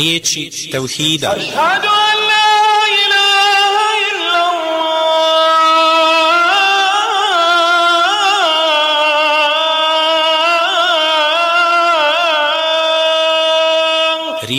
riječi Teuhida. Ašhadu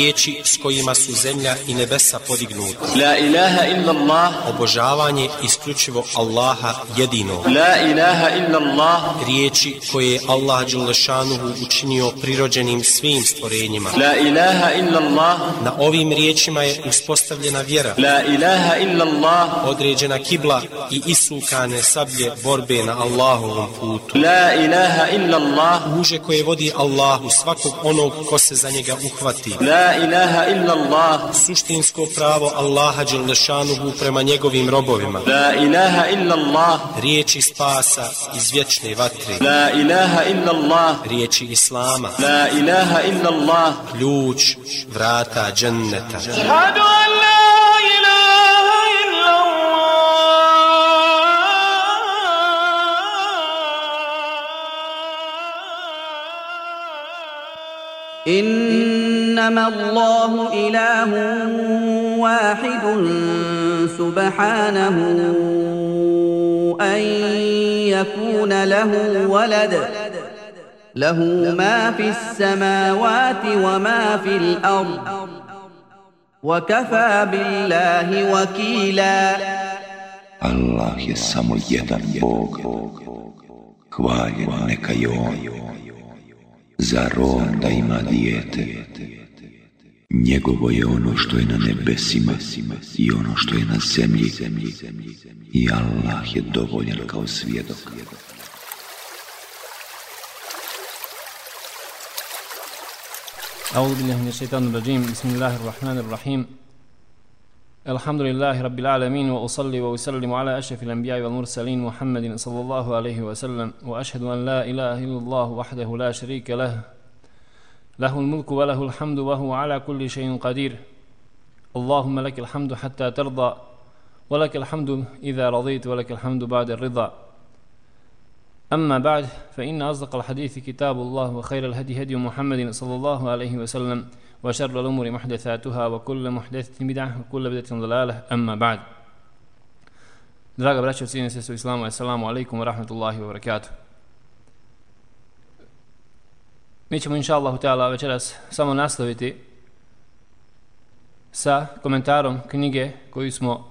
riječi s kojima su zemlja i nebesa podignuti. La ilaha illa Allah. Obožavanje isključivo Allaha jedino. La ilaha illa Allah. Riječi koje je Allah Đelešanuhu učinio prirođenim svim stvorenjima. La ilaha illa Allah. Na ovim riječima je uspostavljena vjera. La ilaha illa Allah. Određena kibla i isukane sablje borbe na Allahovom putu. La ilaha illa Allah. Uže koje vodi Allahu svakog onog ko se za njega uhvati. La ilaha illa Allah suštinsko pravo Allaha Đelešanuhu prema njegovim robovima. La ilaha illa Allah riječi spasa iz vječne vatre. La ilaha illa Allah riječi Islama. La ilaha illa Allah ključ vrata dženneta. Šehadu an الله إنما الله إله واحد سبحانه أن يكون له ولد له ما في السماوات وما في الأرض وكفى بالله وكيلا Allah je samo jedan Bog. Hvaljen. Zar On da ima dijete? Njegovo je ono što je na nebesima i ono što je na zemlji. I Allah je dovoljan kao svjedok. أعوذ بالله من الشيطان الرجيم بسم الله الرحمن الرحيم الحمد لله رب العالمين وأصلي وأسلم على أشرف الأنبياء والمرسلين محمد صلى الله عليه وسلم وأشهد أن لا إله إلا الله وحده لا شريك له له الملك وله الحمد وهو على كل شيء قدير اللهم لك الحمد حتى ترضى ولك الحمد إذا رضيت ولك الحمد بعد الرضا أما بعد فإن أصدق الحديث كتاب الله وخير الهدي هدي محمد صلى الله عليه وسلم وشر الأمور محدثاتها وكل محدثة بدعة وكل بدعة ضلالة أما بعد Draga braćo, cijenim se su islamu, assalamu alaikum wa rahmatullahi wa barakatuh. Mi ćemo inša Allahu Teala večeras samo nastaviti sa komentarom knjige koju smo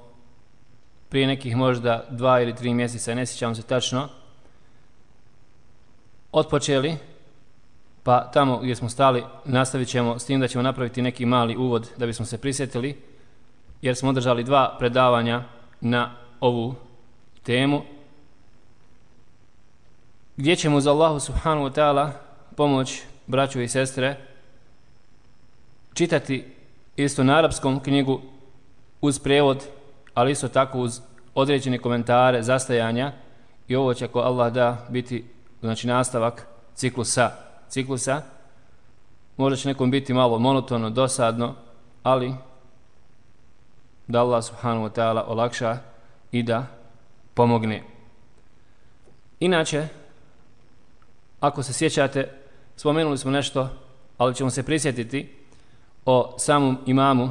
prije nekih možda dva ili tri mjeseca, ne sjećam se tačno, otpočeli, pa tamo gdje smo stali nastavit ćemo s tim da ćemo napraviti neki mali uvod da bismo se prisjetili, jer smo održali dva predavanja na ovu temu, gdje ćemo za Allahu subhanahu wa ta'ala pomoć braću i sestre čitati isto na arapskom knjigu uz prevod, ali isto tako uz određene komentare, zastajanja. I ovo će ako Allah da biti znači nastavak ciklusa ciklusa. Možda će nekom biti malo monotono, dosadno ali da Allah subhanahu wa ta'ala olakša i da pomogne. Inače ako se sjećate spomenuli smo nešto ali ćemo se prisjetiti o samom imamu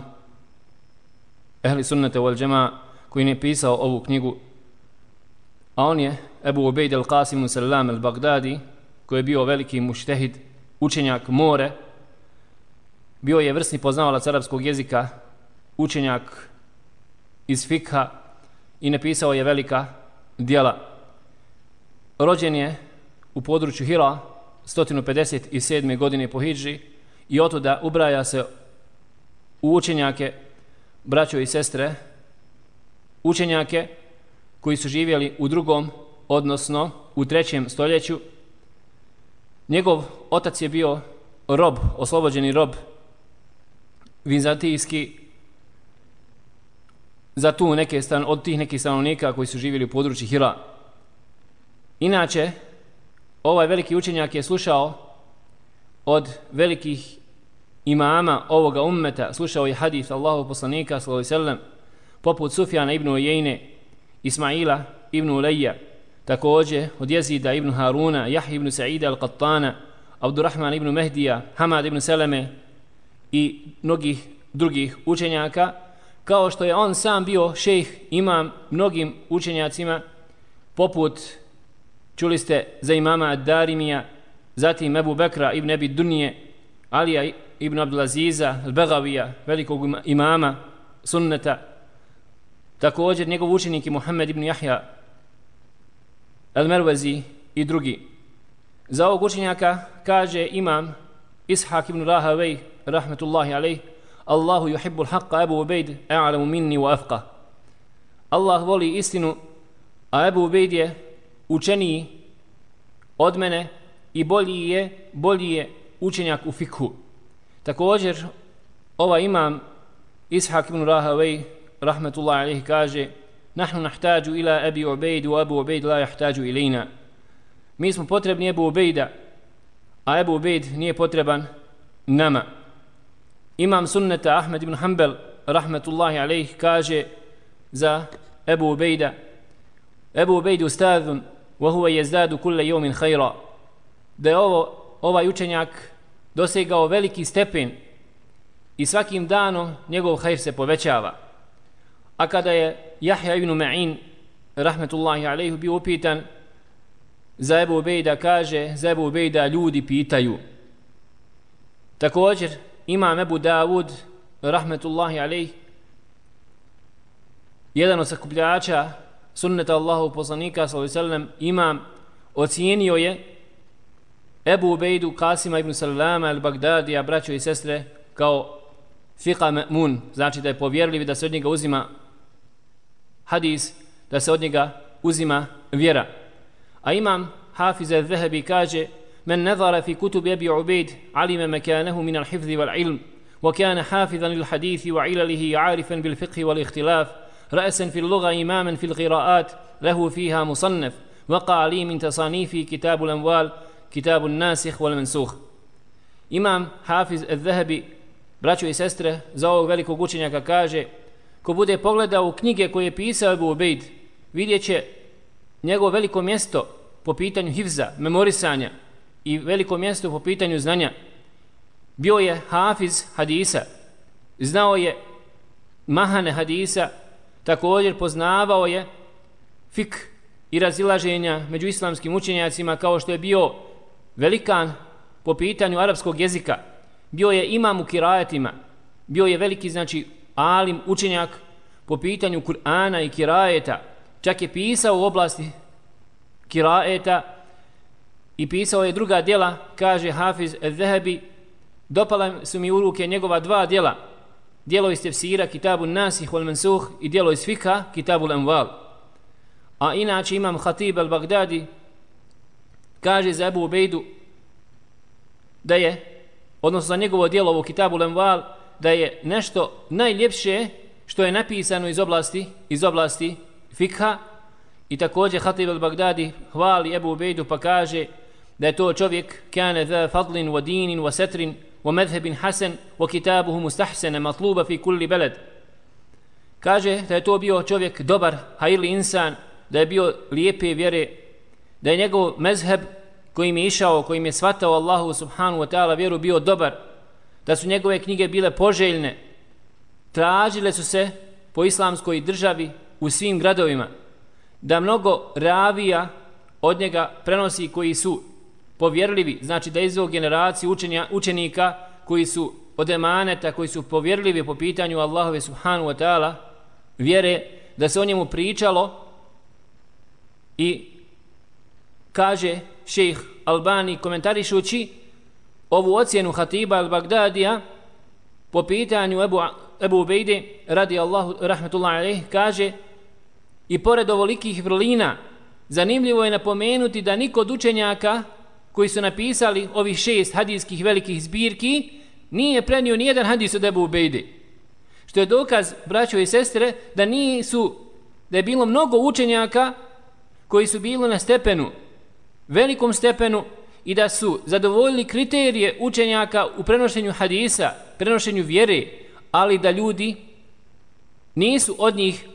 ehli sunnete wal džema koji je pisao ovu knjigu a on je Ebu Ubejd al-Qasim Salam al-Baghdadi, koji je bio veliki muštehid, učenjak more, bio je vrsni poznavalac arapskog jezika, učenjak iz fikha i napisao je velika dijela. Rođen je u području Hira 157. godine po Hidži i otuda ubraja se u učenjake, braćo i sestre, učenjake koji su živjeli u drugom odnosno u trećem stoljeću. Njegov otac je bio rob, oslobođeni rob vizantijski za tu neke stan, od tih nekih stanovnika koji su živjeli u području Hira. Inače, ovaj veliki učenjak je slušao od velikih imama ovoga ummeta, slušao je hadith Allahu poslanika sallallahu alejhi ve sellem poput Sufjana ibn Ujejne, Ismaila ibn Ulayya, Takođe, od Jezida ibn Haruna, Jahi ibn Sa'ida al-Qattana, Abdurrahman ibn Mehdija, Hamad ibn Seleme i mnogih drugih učenjaka, kao što je on sam bio šejh imam mnogim učenjacima, poput, čuli ste za imama Darimija, zatim Ebu Bekra ibn Ebi Dunije, Alija ibn Abdulaziza, Begavija, velikog imama sunneta, također njegov učenik je Muhammed ibn Jahja, El Mervezi i drugi. Za ovog učenjaka kaže imam Ishak ibn Rahavej, rahmetullahi alej, Allahu yuhibbul haqqa Abu Ubejd, a'lamu minni wa afqa. Allah voli istinu, a Abu Ubejd je učeniji od mene i bolji je, bolji je učenjak u fikhu. Također, ova imam Ishak ibn Rahavej, rahmetullahi alejhi, kaže Nahnu nahtaju ila Abi Ubaid wa Abu Ubaid la yahtaju ilina. Mi smo potrebni Abu Ubaida, a Abu Ubaid nije potreban nama. Imam sunneta Ahmed ibn Hanbel, rahmetullahi alejh, kaže za Abu Ubaida, Abu Ubaid ustadun, wa huwa yazdadu kulla yawmin khayra. Da je ovo, ovaj učenjak dosegao veliki stepen i svakim danom njegov hajr se povećava. A kada je Jahja ibn Ma'in, rahmetullahi alaihi, bio upitan za Ebu Ubejda, kaže, za Ebu Ubejda ljudi pitaju. Također, imam Ebu Davud, rahmetullahi alaihi, jedan od sakupljača sunneta Allahu poslanika, sallallahu imam, ocijenio je Ebu Ubejdu Kasima ibn Salama al-Bagdadija, braćo i sestre, kao fiqa ma'mun, znači da je povjerljiv da se od njega uzima hadis da se od njega uzima vjera. A imam Hafiz al-Zahabi kaže من نظر في كتب أبي عبيد علم مكانه من الحفظ والعلم وكان حافظا للحديث وعلله عارفا بالفقه والاختلاف رأسا في اللغة إماما في القراءات له فيها مصنف وقع لي من تصانيفي كتاب الأموال كتاب الناسخ والمنسوخ Imam Hafiz al-Zahabi, braćo i sestre, za ovog velikog učenjaka kaže ko bude pogledao u knjige koje je pisao Ebu Ubejd, vidjet će njegovo veliko mjesto po pitanju hivza, memorisanja i veliko mjesto po pitanju znanja. Bio je hafiz hadisa, znao je mahane hadisa, također poznavao je fik i razilaženja među islamskim učenjacima kao što je bio velikan po pitanju arapskog jezika, bio je imam u kirajetima, bio je veliki znači alim, učenjak po pitanju Kur'ana i kirajeta, čak je pisao u oblasti kirajeta i pisao je druga djela, kaže Hafiz al-Zahabi, dopala su mi u ruke njegova dva djela, djelo iz tefsira, kitabu Nasih wal Mansuh i djelo iz Fika, kitabu Al-Amval. A inače imam Khatib al-Baghdadi, kaže za Ebu Ubejdu, da je, odnosno za njegovo djelo ovo kitabu Al-Amval, da je nešto najljepše što je napisano iz oblasti iz oblasti fikha i također Hatib al-Bagdadi hvali Ebu Ubejdu pa kaže da je to čovjek kane za fadlin wa dinin wa setrin wa medhebin hasen wa kitabuhu mustahsene matluba fi kulli beled kaže da je to bio čovjek dobar hajli insan da je bio lijepe vjere da je njegov mezheb kojim je išao kojim je svatao Allahu subhanu wa ta'ala vjeru bio dobar da su njegove knjige bile poželjne, tražile su se po islamskoj državi u svim gradovima, da mnogo ravija od njega prenosi koji su povjerljivi, znači da izvog generacije učenja, učenika koji su od emaneta, koji su povjerljivi po pitanju Allahove subhanu wa ta'ala, vjere da se o njemu pričalo i kaže šejh Albani komentarišući ovu ocjenu Hatiba al-Bagdadija po pitanju Ebu, Ebu Ubejde radi Allahu rahmetullahi alaih kaže i pored ovolikih vrlina zanimljivo je napomenuti da niko od učenjaka koji su napisali ovih šest hadijskih velikih zbirki nije prenio nijedan hadis od Ebu Ubejde. Što je dokaz braćo i sestre da nisu da je bilo mnogo učenjaka koji su bili na stepenu velikom stepenu i da su zadovoljili kriterije učenjaka u prenošenju hadisa, prenošenju vjere, ali da ljudi nisu od njih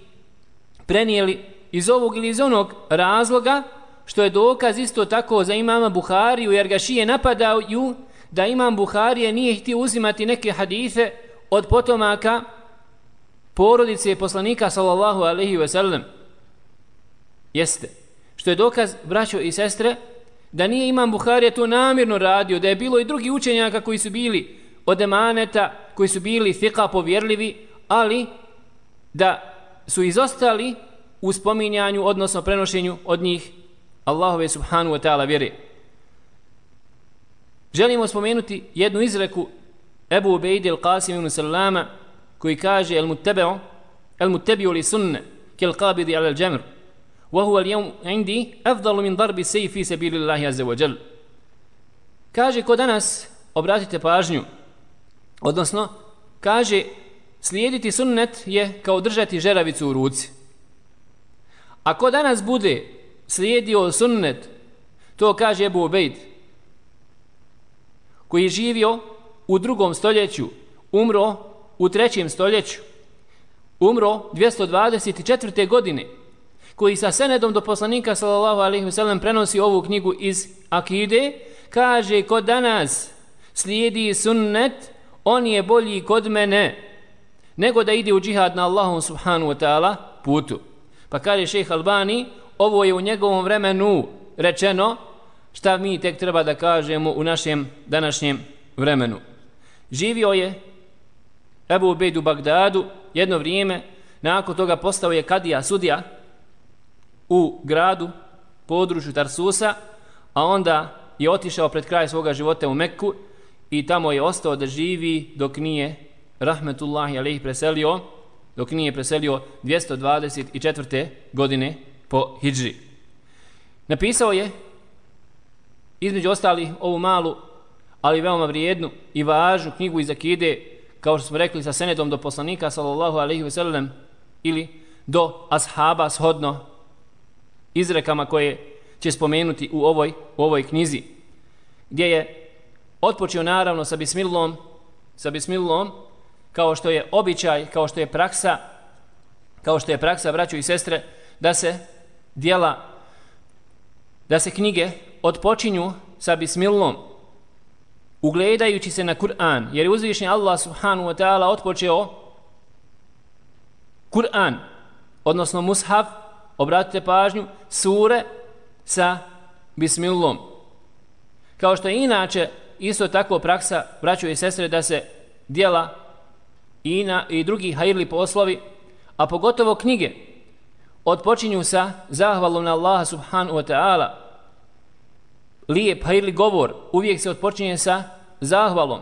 prenijeli iz ovog ili iz onog razloga, što je dokaz isto tako za imama Buhariju, jer ga šije napadaju da imam Buharije nije htio uzimati neke hadise od potomaka porodice poslanika sallallahu alaihi ve sellem jeste. Što je dokaz braćo i sestre da nije imam Buharija to namjerno radio da je bilo i drugi učenjaka koji su bili od emaneta koji su bili fika povjerljivi ali da su izostali u spominjanju odnosno prenošenju od njih Allahove subhanu wa ta'ala vjere. Želimo spomenuti jednu izreku Ebu Ubejde il-Qasim ibn Salama koji kaže el muttabi'u el mutebio li sunne kel qabidi ala al-jamr وهو اليوم عندي أفضل من ضرب السيف في سبيل الله عز وجل كاجي jal kaže ko danas obratite pažnju odnosno kaže slijediti sunnet je kao držati žeravicu u ruci ako danas bude slijedio sunnet to kaže Ebu Ubejd koji je živio u drugom stoljeću umro u trećem stoljeću umro 224. godine koji sa senedom do poslanika sallallahu alaihi wasallam prenosi ovu knjigu iz Akide kaže kod danas slijedi sunnet on je bolji kod mene nego da ide u džihad na Allahom subhanu wa ta'ala putu. Pa kaže šejh Albani ovo je u njegovom vremenu rečeno šta mi tek treba da kažemo u našem današnjem vremenu. Živio je Ebu Ubejd u Bagdadu jedno vrijeme, nakon toga postao je kadija sudija u gradu, području Tarsusa, a onda je otišao pred kraj svoga života u Mekku i tamo je ostao da živi dok nije rahmetullahi alejhi preselio dok nije preselio 224. godine po Hidžri. Napisao je između ostali ovu malu ali veoma vrijednu i važnu knjigu iz Akide kao što smo rekli sa senedom do poslanika sallallahu alejhi ve sellem ili do ashaba shodno izrekama koje će spomenuti u ovoj u ovoj knjizi gdje je otpočeo naravno sa bismillom sa bismillom kao što je običaj kao što je praksa kao što je praksa braćo i sestre da se dijela da se knjige odpočinju sa bismillom ugledajući se na Kur'an, jer je uzvišnji Allah subhanahu wa ta'ala otpočeo Kur'an, odnosno mushaf, obratite pažnju, sure sa bismillom. Kao što je inače isto tako praksa braćo i sestre da se dijela i, na, i drugi hajirli poslovi, a pogotovo knjige, odpočinju sa zahvalom na Allaha subhanahu wa ta'ala, lijep hajirli govor uvijek se odpočinje sa zahvalom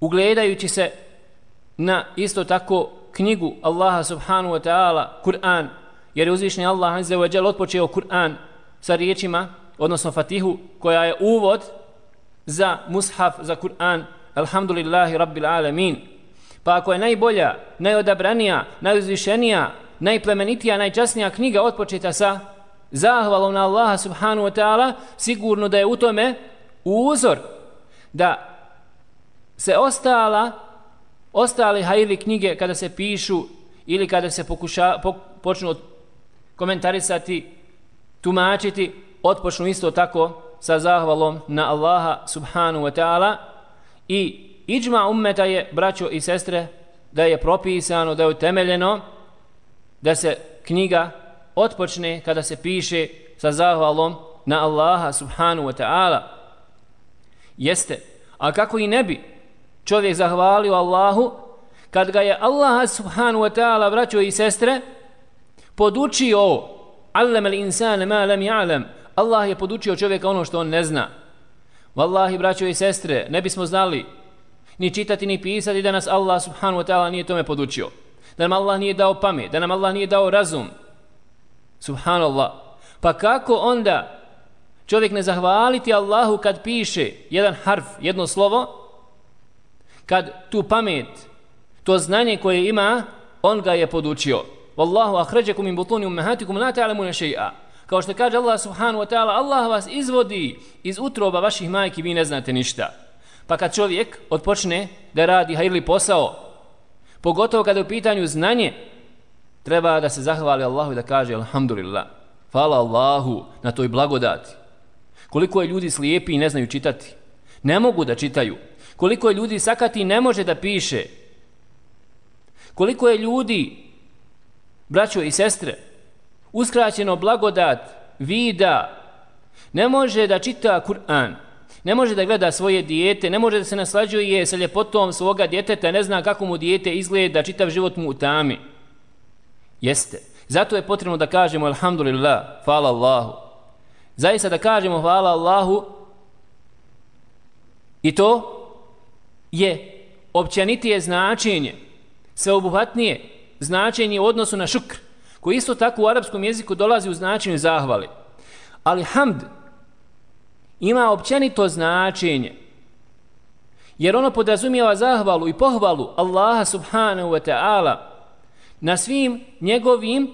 ugledajući se na isto tako knjigu Allaha subhanahu wa ta'ala Kur'an jer je uzvišni Allah azza wa jalla otpočeo Kur'an sa riječima odnosno Fatihu koja je uvod za mushaf za Kur'an. Alhamdulillahi rabbil alamin. Pa ako je najbolja najodabranija najuzvišenija najplemenitija najčasnija knjiga otpočeta sa zahvalom na Allaha subhanu wa ta'ala sigurno da je u tome uzor da se ostala ostali hajli knjige kada se pišu ili kada se pokuša, po, počnu komentarisati tumačiti otpočnu isto tako sa zahvalom na Allaha subhanahu wa ta'ala. I iđma ummeta je braćo i sestre da je propisano, da je utemeljeno da se knjiga otpočne kada se piše sa zahvalom na Allaha subhanahu wa ta'ala. Jeste, a kako i ne bi čovjek zahvalio Allahu kad ga je Allah subhanahu wa ta'ala braćo i sestre podučio allama l'insana ma lam ya'lam. Allah je podučio čovjeka ono što on ne zna. Wallahi braćo i sestre ne bismo znali ni čitati ni pisati da nas Allah subhanahu wa ta'ala nije tome podučio. Da nam Allah nije dao pamet da nam Allah nije dao razum. Subhanallah. Pa kako onda čovjek ne zahvaliti Allahu kad piše jedan harf, jedno slovo, kad tu pamet, to znanje koje ima, on ga je podučio. Wallahu akhrajakum min butuni ummahatikum la ta'lamuna shay'a. Kao što kaže Allah subhanahu wa ta'ala, Allah vas izvodi iz utroba vaših majki, vi ne znate ništa. Pa kad čovjek odpočne da radi hajli posao, pogotovo kada je u pitanju znanje, treba da se zahvali Allahu i da kaže alhamdulillah. Hvala Allahu na toj blagodati. Koliko je ljudi slijepi i ne znaju čitati. Ne mogu da čitaju. Koliko je ljudi sakati ne može da piše. Koliko je ljudi, braćo i sestre, uskraćeno blagodat, vida, ne može da čita Kur'an, ne može da gleda svoje dijete, ne može da se naslađuje sa ljepotom svoga djeteta, ne zna kako mu dijete izgleda, čitav život mu u tami. Jeste. Zato je potrebno da kažemo alhamdulillah, hvala Allahu. Zaista da kažemo hvala Allahu i to je općanitije značenje, sveobuhvatnije značenje u odnosu na šukr, koji isto tako u arapskom jeziku dolazi u značenju zahvali. Ali hamd ima općenito značenje, jer ono podrazumijeva zahvalu i pohvalu Allaha subhanahu wa ta'ala na svim njegovim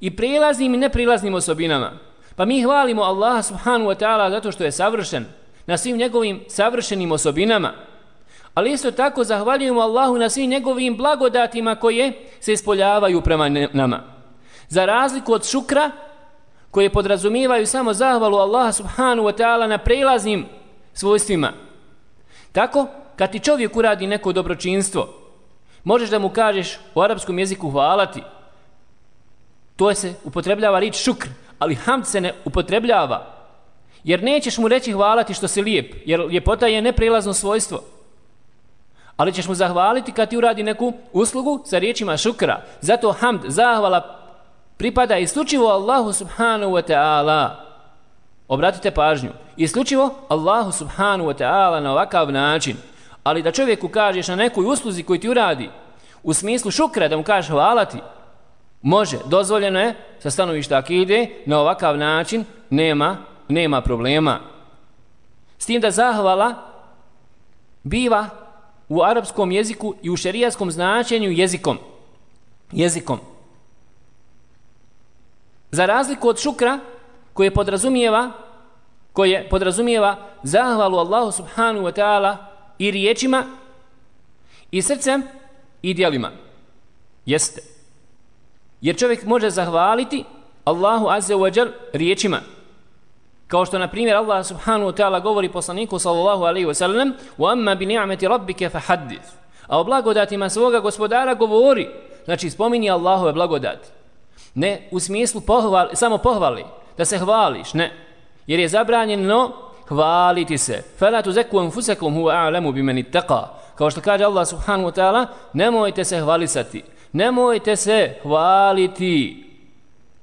i prilaznim i neprilaznim osobinama. Pa mi hvalimo Allaha subhanahu wa ta'ala zato što je savršen na svim njegovim savršenim osobinama, Ali isto tako zahvaljujemo Allahu na svim njegovim blagodatima koje se ispoljavaju prema nama. Za razliku od šukra, koje podrazumijevaju samo zahvalu Allaha subhanu wa ta'ala na prelaznim svojstvima. Tako, kad ti čovjek uradi neko dobročinstvo, možeš da mu kažeš u arapskom jeziku hvalati. To se upotrebljava rič šukr, ali hamd se ne upotrebljava. Jer nećeš mu reći hvalati što se lijep, jer ljepota je neprelazno svojstvo. Ali ćeš mu zahvaliti kad ti uradi neku uslugu sa riječima šukra. Zato hamd, zahvala, pripada isključivo Allahu subhanahu wa ta'ala. Obratite pažnju. Isključivo Allahu subhanahu wa ta'ala na ovakav način. Ali da čovjeku kažeš na nekoj usluzi koju ti uradi, u smislu šukra da mu kažeš hvala ti, može, dozvoljeno je, sa stanovišta akide, na ovakav način nema, nema problema. S tim da zahvala biva u arapskom jeziku i u šerijaskom značenju jezikom. Jezikom. Za razliku od šukra koje podrazumijeva koje podrazumijeva zahvalu Allahu subhanu wa ta'ala i riječima i srcem i dijelima. Jeste. Jer čovjek može zahvaliti Allahu azze wa jal riječima Kao što na primjer Allah subhanahu wa ta'ala govori poslaniku sallallahu alaihi wa sallam wa amma bi ni'meti. A o blagodatima svoga gospodara govori. Znači spomini Allahove blagodati. Ne u smislu pohvali, samo pohvali. Da se hvališ, ne. Jer je zabranjeno hvaliti se. فَلَا تُزَكُوا anfusakum huwa a'lamu biman ittaqa. Kao što kaže Allah subhanahu wa ta'ala, nemojte se hvalisati. Nemojte se hvaliti.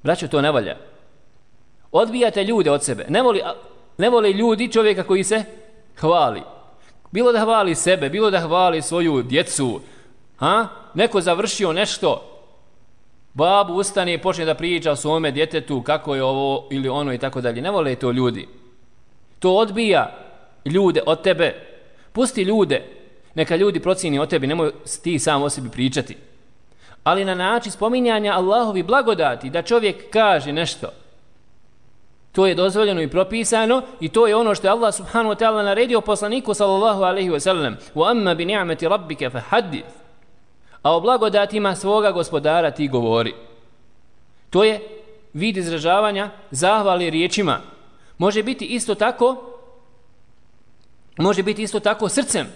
Braćo, to ne valja. Odbijate ljude od sebe. Ne voli, ne voli ljudi čovjeka koji se hvali. Bilo da hvali sebe, bilo da hvali svoju djecu. Ha? Neko završio nešto. Babu ustane i počne da priča o svome djetetu kako je ovo ili ono i tako dalje. Ne vole to ljudi. To odbija ljude od tebe. Pusti ljude. Neka ljudi procini o tebi. Nemoj ti sam o sebi pričati. Ali na način spominjanja Allahovi blagodati da čovjek kaže nešto – To je dozvoljeno i propisano i to je ono što je Allah subhanahu wa ta'ala naredio poslaniku sallallahu alaihi wa sallam. Wa amma bi ni'mati rabbike fa hadith a o blagodatima svoga gospodara ti govori. To je vid izražavanja zahvali riječima. Može biti isto tako može biti isto tako srcem.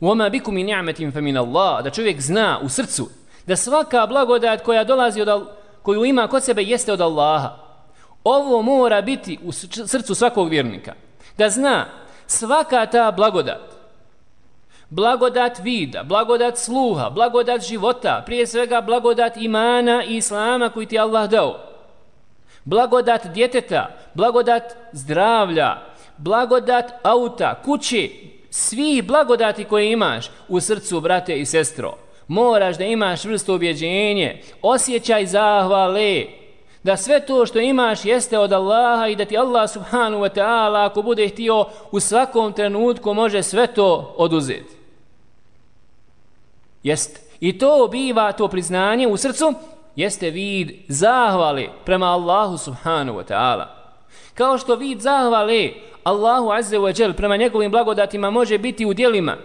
Wa amma bikum min ni'matin fa min Allah. Da čovjek zna u srcu da svaka blagodat koja dolazi od koju ima kod sebe jeste od Allaha. Ovo mora biti u srcu svakog vjernika. Da zna svaka ta blagodat, blagodat vida, blagodat sluha, blagodat života, prije svega blagodat imana i islama koji ti Allah dao, blagodat djeteta, blagodat zdravlja, blagodat auta, kuće, svih blagodati koje imaš u srcu, brate i sestro, moraš da imaš vrsto objeđenje, osjećaj zahvale, da sve to što imaš jeste od Allaha i da ti Allah subhanu wa ta'ala ako bude htio u svakom trenutku može sve to oduzeti. Jeste. I to biva to priznanje u srcu jeste vid zahvali prema Allahu subhanu wa ta'ala. Kao što vid zahvali Allahu azze wa džel prema njegovim blagodatima može biti u dijelima.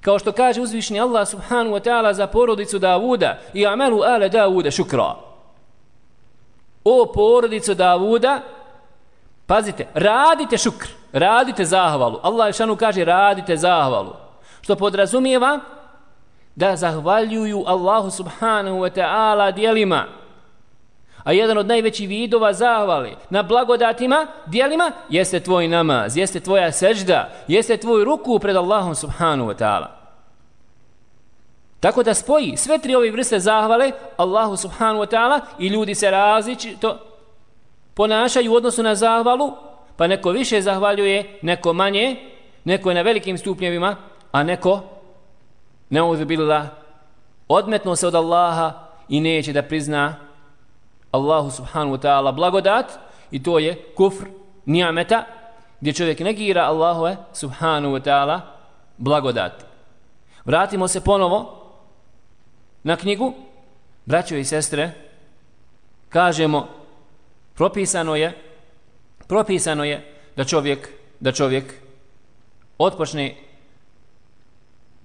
Kao što kaže uzvišni Allah subhanu wa ta'ala za porodicu Davuda i amelu ale Davuda šukra o porodicu Davuda, Pazite, radite šukr, radite zahvalu. Allah šanu kaže radite zahvalu. Što podrazumijeva da zahvaljuju Allahu subhanahu wa ta'ala dijelima. A jedan od najvećih vidova zahvali na blagodatima, dijelima, jeste tvoj namaz, jeste tvoja sežda, jeste tvoj ruku pred Allahom subhanahu wa ta'ala. Tako da spoji sve tri ove vrste zahvale Allahu subhanu wa ta'ala i ljudi se različito ponašaju u odnosu na zahvalu, pa neko više zahvaljuje, neko manje, neko je na velikim stupnjevima, a neko ne uzubila odmetno se od Allaha i neće da prizna Allahu subhanu wa ta'ala blagodat i to je kufr nijameta gdje čovjek negira Allahove subhanu wa ta'ala blagodat. Vratimo se ponovo na knjigu, braćo i sestre, kažemo, propisano je, propisano je da čovjek, da čovjek otpočne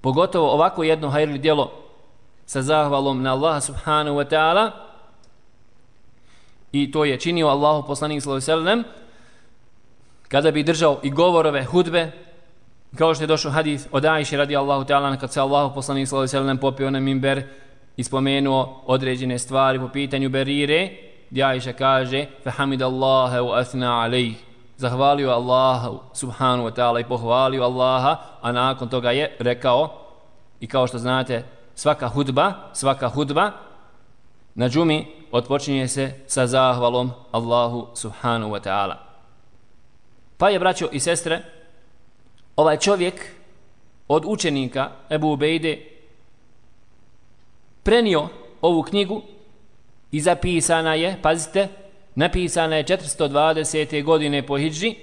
pogotovo ovako jedno hajrli djelo sa zahvalom na Allaha subhanahu wa ta'ala i to je činio Allahu poslanik sallallahu alejhi ve sellem kada bi držao i govorove hudbe kao što je došao hadis od Ajše radijallahu ta'ala kad se Allahu poslanik sallallahu alejhi ve sellem popio na minber i spomenuo određene stvari po pitanju Berire, gdje Aisha kaže فَحَمِدَ اللَّهَ وَأَثْنَا عَلَيْهِ Zahvalio Allahu subhanu wa ta'ala i pohvalio Allaha, a nakon toga je rekao, i kao što znate, svaka hudba, svaka hudba na džumi odpočinje se sa zahvalom Allahu subhanu wa ta'ala. Pa je, braćo i sestre, ovaj čovjek od učenika Ebu Ubejde prenio ovu knjigu i zapisana je, pazite, napisana je 420. godine po Hidži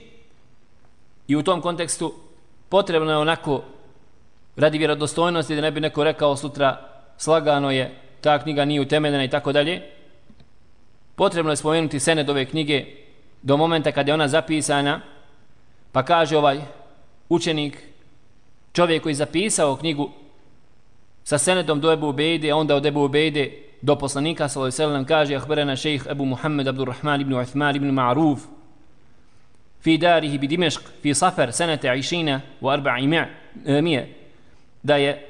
i u tom kontekstu potrebno je onako radi vjerodostojnosti da ne bi neko rekao sutra slagano je, ta knjiga nije utemeljena i tako dalje. Potrebno je spomenuti sened ove knjige do momenta kada je ona zapisana, pa kaže ovaj učenik, čovjek koji zapisao knjigu sa senedom do Ebu Ubejde, onda od Ebu Ubejde do poslanika sallallahu alejhi ve sellem kaže ahbarana šejh Abu Muhammed Abdurrahman ibn Uthman ibn Ma'ruf fi darihi bi Dimashq fi Safar sanata 20 wa 400 e, da je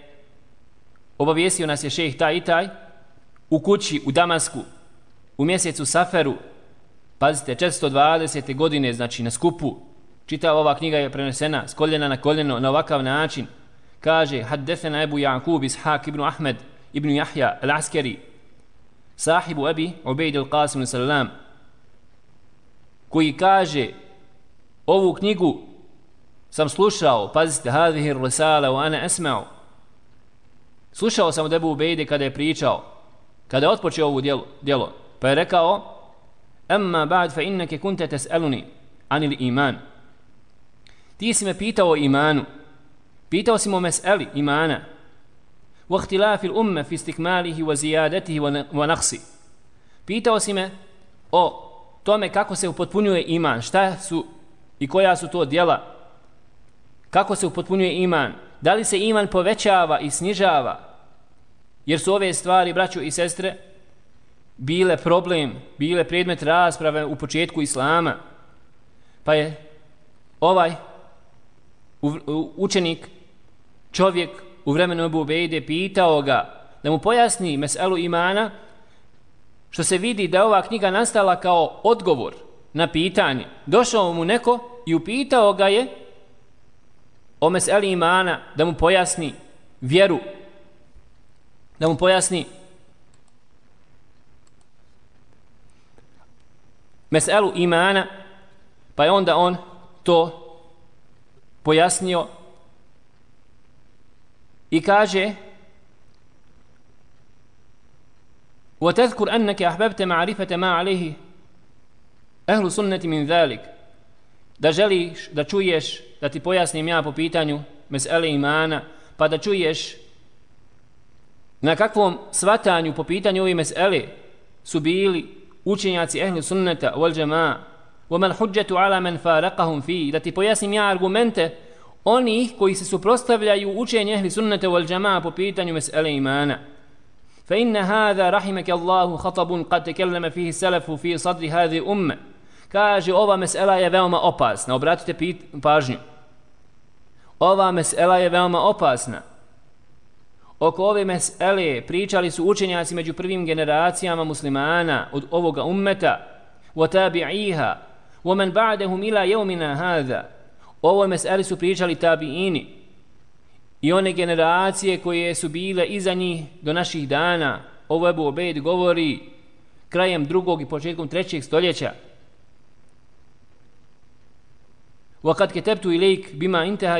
obavijestio nas je šejh taj i taj u kući u Damasku u mjesecu Saferu pazite 420. godine znači na skupu čita ova knjiga je prenesena s koljena na koljeno na ovakav način kaže haddesena Ebu Jakub Ishak ibn Ahmed ibn Jahja al-Askeri sahibu Ebi Ubejd al-Qasim al-Salam koji kaže ovu knjigu sam slušao pazite hadhihi risala wa ana asma'u slušao sam od Ebu Ubejde kada je pričao kada je otpočeo ovu djelo, djelo pa je rekao amma ba'd fa innaka kunta tas'aluni anil iman ti si me pitao o imanu Pitao si mu meseli imana. U ahtilafi l'umme fi stikmalihi wa zijadetihi wa naqsi. Pitao si me o tome kako se upotpunjuje iman, šta su i koja su to djela, kako se upotpunjuje iman, da li se iman povećava i snižava, jer su ove stvari, braćo i sestre, bile problem, bile predmet rasprave u početku Islama, pa je ovaj učenik čovjek u vremenu Ebu Ubejde pitao ga da mu pojasni meselu imana, što se vidi da ova knjiga nastala kao odgovor na pitanje. Došao mu neko i upitao ga je o meseli imana da mu pojasni vjeru, da mu pojasni meselu imana, pa je onda on to pojasnio I kaže وتذكر أنك أحببت معرفة ما عليه أهل سنة من ذلك da želiš da čuješ da ti pojasnim ja po pitanju mesele imana pa da čuješ na kakvom svatanju po pitanju ove mesele su bili učenjaci ehli sunneta wal jamaa wa man hujjatu ala man faraqahum fi da ti pojasnim ja argumente oni koji se suprostavljaju učenju ehli sunnete wal džamaa po pitanju mesele imana. Fa inna hada rahimaka Allahu khatabun qad takallama fihi salafu fi sadr hadhihi umma. Kaže ova mesela je veoma opasna, obratite pit, pažnju. Ova mesela je veoma opasna. Oko ove mesele pričali su učenjaci među prvim generacijama muslimana od ovoga ummeta, wa tabi'iha, wa man ba'dahum ila yawmina hadha. هَذَا Ovoj meseli su pričali tabiini i one generacije koje su bile iza njih do naših dana. Ovo Ebu Obeid govori krajem drugog i početkom trećeg stoljeća. وَقَدْ كَتَبْتُ إِلَيْكَ بِمَا انْتَهَا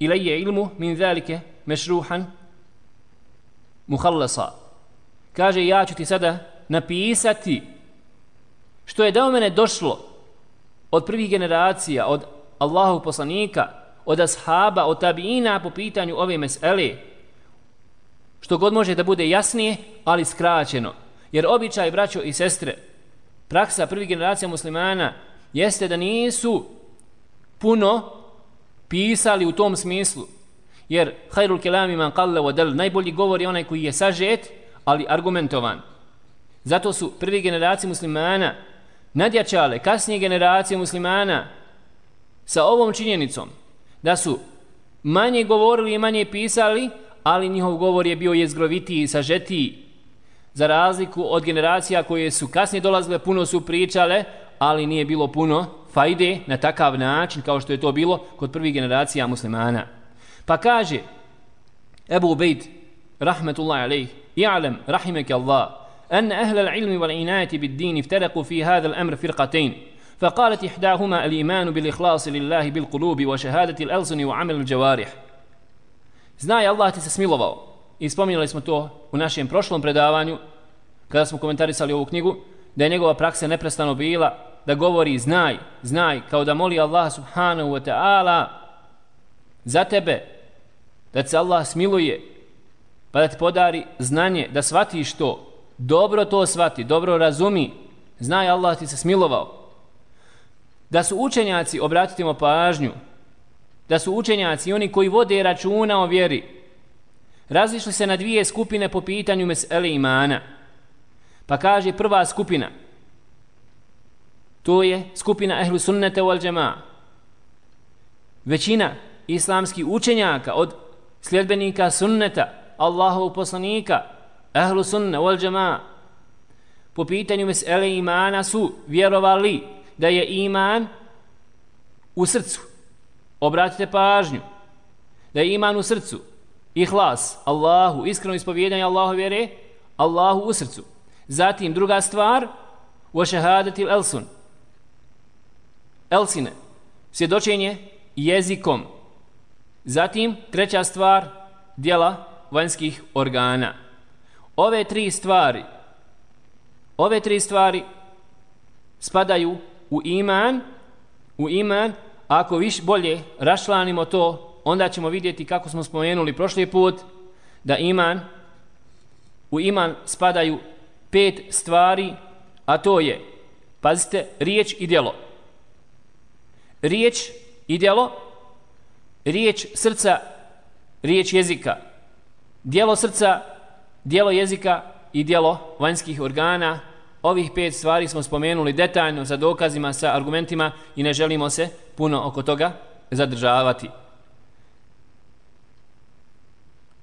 إِلَيَّ عِلْمُ مِنْ ذَلِكَ مَشْرُوحًا muhallasa. Kaže, ja ću ti sada napisati što je da mene došlo od prvih generacija, od Allahu poslanika, od ashaba, od tabiina po pitanju ove mesele, što god može da bude jasnije, ali skraćeno. Jer običaj, braćo i sestre, praksa prvih generacija muslimana jeste da nisu puno pisali u tom smislu, jer hajrul kelami man kalle vodel, najbolji govor je onaj koji je sažet ali argumentovan. Zato su prvi generacije muslimana nadjačale kasnije generacije muslimana sa ovom činjenicom da su manje govorili i manje pisali ali njihov govor je bio jezgrovitiji i sažetiji za razliku od generacija koje su kasnije dolazile puno su pričale ali nije bilo puno fajde na takav način kao što je to bilo kod prvih generacija muslimana Pa kaže Ebu Ubejd rahmetullahi alejh i'lam rahimak Allah أن أهل العلم والعناية بالدين افترقوا في هذا الأمر فرقتين فقالت إحداهما الإيمان بالإخلاص لله بالقلوب وشهادة الألسن وعمل الجوارح Znaj Allah ti se smilovao i spominjali smo to u našem prošlom predavanju kada smo komentarisali ovu knjigu da je njegova praksa neprestano bila da govori znaj, znaj kao da moli Allah subhanahu wa ta'ala za tebe da se Allah smiluje pa da ti podari znanje da shvatiš to dobro to shvati, dobro razumi znaj Allah ti se smilovao da su učenjaci obratimo pažnju da su učenjaci oni koji vode računa o vjeri. Razlišli se na dvije skupine po pitanju mesele imana. Pa kaže prva skupina to je skupina ehlu sunnete wal džema većina islamskih učenjaka od sljedbenika sunneta Allahov poslanika ehlu sunne wal džema po pitanju mesele imana su vjerovali da je iman u srcu. Obratite pažnju. Da je iman u srcu. Ihlas Allahu iskreno ispovjedanje Allahu vjere Allahu u srcu. Zatim druga stvar wa shahadati elsun. Elsine svjedočenje jezikom. Zatim, treća stvar, dijela vanjskih organa. Ove tri stvari, ove tri stvari spadaju u iman, u iman, ako viš bolje rašlanimo to, onda ćemo vidjeti kako smo spomenuli prošli put, da iman, u iman spadaju pet stvari, a to je, pazite, riječ i djelo. Riječ i djelo, riječ srca, riječ jezika, djelo srca, djelo jezika i djelo vanjskih organa. Ovih pet stvari smo spomenuli detaljno sa dokazima, sa argumentima i ne želimo se puno oko toga zadržavati.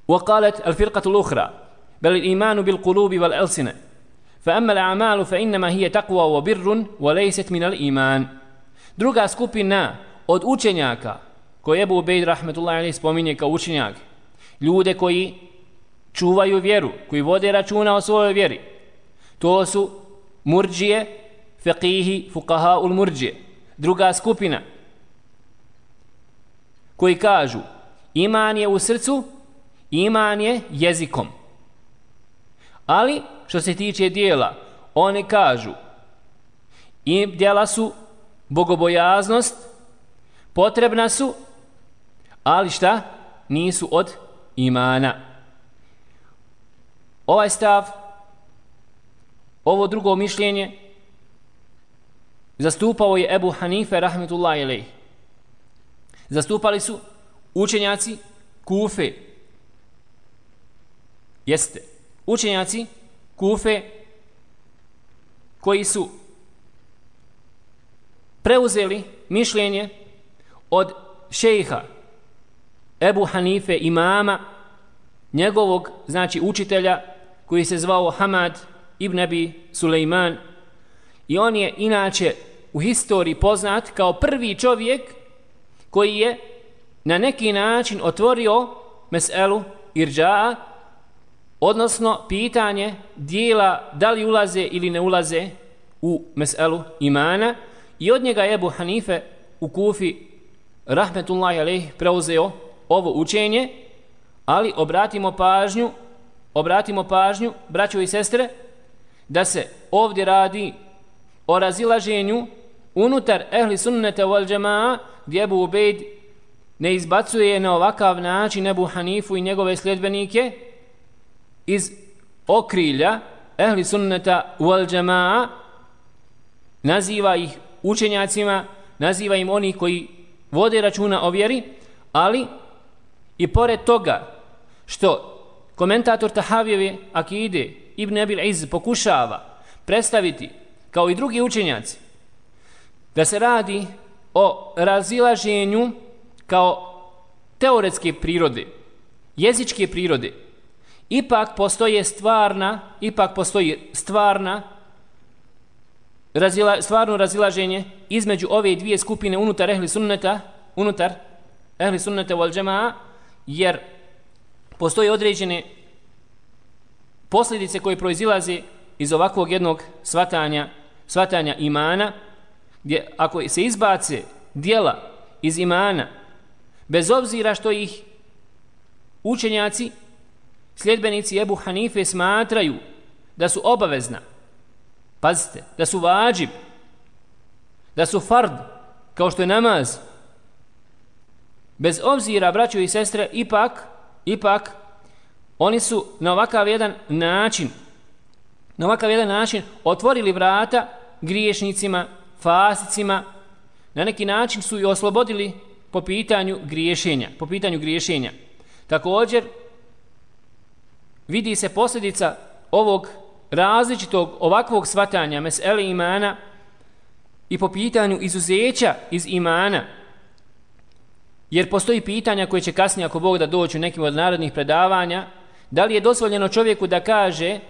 وقالت الفرقة الأخرى بل الإيمان بالقلوب والألسنة فأما الأعمال فإنما هي تقوى وبر وليست من الإيمان Druga skupina od učenjaka koje Ebu Ubejd rahmetullahi alaihi spominje kao učenjak, ljude koji čuvaju vjeru, koji vode računa o svojoj vjeri, to su murđije, feqihi, fukaha ul murđije. Druga skupina koji kažu iman je u srcu, iman je jezikom. Ali, što se tiče dijela, oni kažu i dijela su bogobojaznost, potrebna su ali šta? Nisu od imana. Ovaj stav, ovo drugo mišljenje, zastupao je Ebu Hanife, rahmetullahi ilaih. Zastupali su učenjaci Kufe. Jeste. Učenjaci Kufe koji su preuzeli mišljenje od šejha Ebu Hanife imama njegovog znači učitelja koji se zvao Hamad ibn Abi Sulejman. I on je inače u historiji poznat kao prvi čovjek koji je na neki način otvorio meselu irđa'a odnosno pitanje dijela da li ulaze ili ne ulaze u meselu imana. I od njega je Ebu Hanife u Kufi rahmetullahi alaih preuzeo ovo učenje. Ali obratimo pažnju obratimo pažnju braćo i sestre da se ovdje radi o razilaženju unutar ehli sunnete wal džemaa gdje Ebu Ubejd ne izbacuje na ovakav način Ebu Hanifu i njegove sljedbenike iz okrilja ehli sunneta wal džemaa naziva ih učenjacima naziva im oni koji vode računa o vjeri ali i pored toga što komentator Tahavijeve akide Ibn Abil Iz pokušava predstaviti kao i drugi učenjaci da se radi o razilaženju kao teoretske prirode, jezičke prirode, ipak postoje stvarna, ipak postoji stvarna razila, stvarno razilaženje između ove dvije skupine unutar ehli sunneta, unutar ehli sunneta wal džemaa, jer postoje određene posljedice koje proizilaze iz ovakvog jednog svatanja, svatanja imana, gdje ako se izbace dijela iz imana, bez obzira što ih učenjaci, sljedbenici Ebu Hanife smatraju da su obavezna, pazite, da su vađib, da su fard, kao što je namaz, bez obzira, braćo i sestre, ipak, ipak, oni su na ovakav jedan način, na ovakav jedan način otvorili vrata griješnicima, fasicima, na neki način su i oslobodili po pitanju griješenja, po pitanju griješenja. Također, vidi se posljedica ovog različitog ovakvog svatanja mesele imana i po pitanju izuzeća iz imana, jer postoji pitanja koje će kasnije ako Bog da dođu nekim od narodnih predavanja, da li je dozvoljeno čovjeku da kaže